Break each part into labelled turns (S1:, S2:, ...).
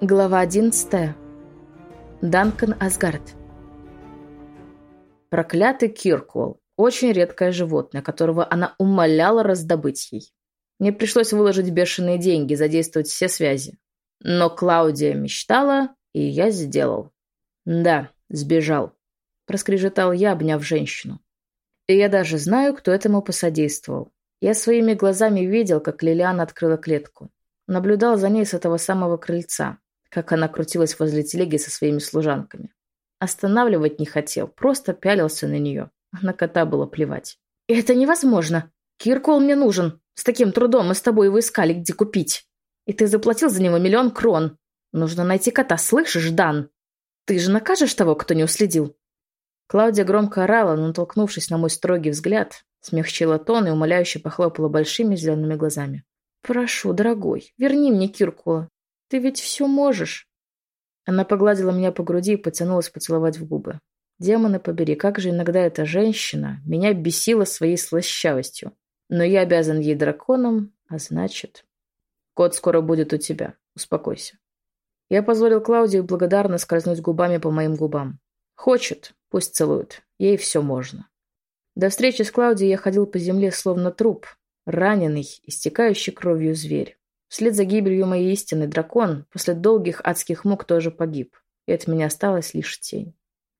S1: Глава 11. Данкан Асгард. Проклятый Киркуолл. Очень редкое животное, которого она умоляла раздобыть ей. Мне пришлось выложить бешеные деньги, задействовать все связи. Но Клаудия мечтала, и я сделал. Да, сбежал. Проскрежетал я, обняв женщину. И я даже знаю, кто этому посодействовал. Я своими глазами видел, как Лилиан открыла клетку. Наблюдал за ней с этого самого крыльца как она крутилась возле телеги со своими служанками. Останавливать не хотел, просто пялился на нее. На кота было плевать. «Это невозможно! Киркол мне нужен! С таким трудом мы с тобой его искали, где купить! И ты заплатил за него миллион крон! Нужно найти кота, слышишь, Дан? Ты же накажешь того, кто не уследил?» Клаудия громко орала, но, натолкнувшись на мой строгий взгляд, смягчила тон и умоляюще похлопала большими зелеными глазами. «Прошу, дорогой, верни мне Киркула. Ты ведь все можешь. Она погладила меня по груди и потянулась поцеловать в губы. Демоны побери, как же иногда эта женщина меня бесила своей слащавостью. Но я обязан ей драконом, а значит... Кот скоро будет у тебя. Успокойся. Я позволил Клаудии благодарно скользнуть губами по моим губам. Хочет, пусть целует. Ей все можно. До встречи с Клаудией я ходил по земле словно труп, раненый, истекающий кровью зверь. Вслед за гибелью моей истины дракон после долгих адских мук тоже погиб, и от меня осталась лишь тень.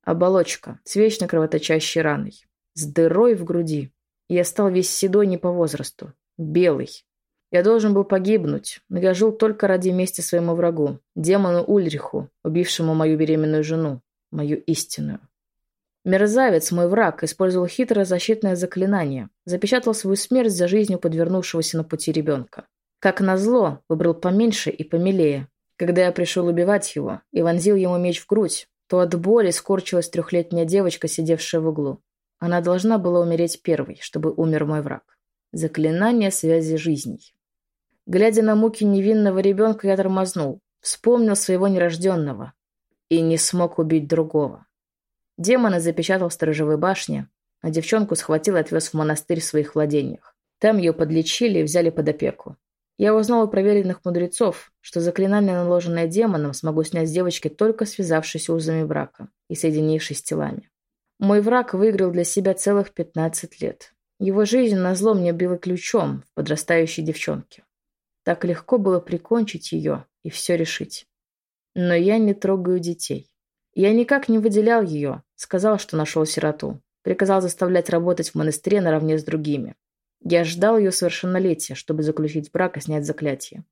S1: Оболочка с вечно кровоточащей раной, с дырой в груди. Я стал весь седой не по возрасту, белый. Я должен был погибнуть, но я жил только ради мести своему врагу, демону Ульриху, убившему мою беременную жену, мою истинную. Мерзавец, мой враг, использовал хитрое защитное заклинание, запечатал свою смерть за жизнью подвернувшегося на пути ребенка. Как назло, выбрал поменьше и помилее. Когда я пришел убивать его и вонзил ему меч в грудь, то от боли скорчилась трехлетняя девочка, сидевшая в углу. Она должна была умереть первой, чтобы умер мой враг. Заклинание связи жизней. Глядя на муки невинного ребенка, я тормознул, вспомнил своего нерожденного и не смог убить другого. Демона запечатал в сторожевой башне, а девчонку схватил и отвез в монастырь в своих владениях. Там ее подлечили и взяли под опеку. Я узнал у проверенных мудрецов, что заклинание, наложенное демоном, смогу снять с девочки, только связавшись узами брака и соединившись телами. Мой враг выиграл для себя целых 15 лет. Его жизнь назло мне била ключом в подрастающей девчонке. Так легко было прикончить ее и все решить. Но я не трогаю детей. Я никак не выделял ее, сказал, что нашел сироту. Приказал заставлять работать в монастыре наравне с другими. Я ждал ее совершеннолетия, чтобы заключить брак и снять заклятие.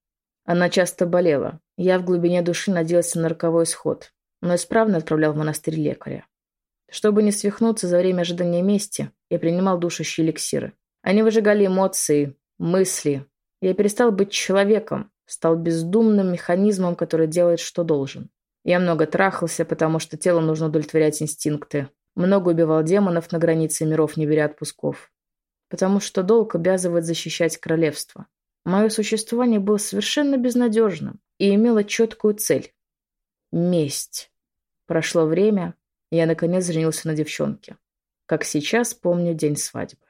S1: Она часто болела. Я в глубине души надеялся на роковой исход, но исправно отправлял в монастырь лекаря. Чтобы не свихнуться за время ожидания мести, я принимал душащие эликсиры. Они выжигали эмоции, мысли. Я перестал быть человеком, стал бездумным механизмом, который делает, что должен. Я много трахался, потому что телу нужно удовлетворять инстинкты. Много убивал демонов на границе миров, не беря отпусков потому что долг обязывает защищать королевство. Мое существование было совершенно безнадежным и имело четкую цель – месть. Прошло время, и я наконец женился на девчонке. Как сейчас помню день свадьбы.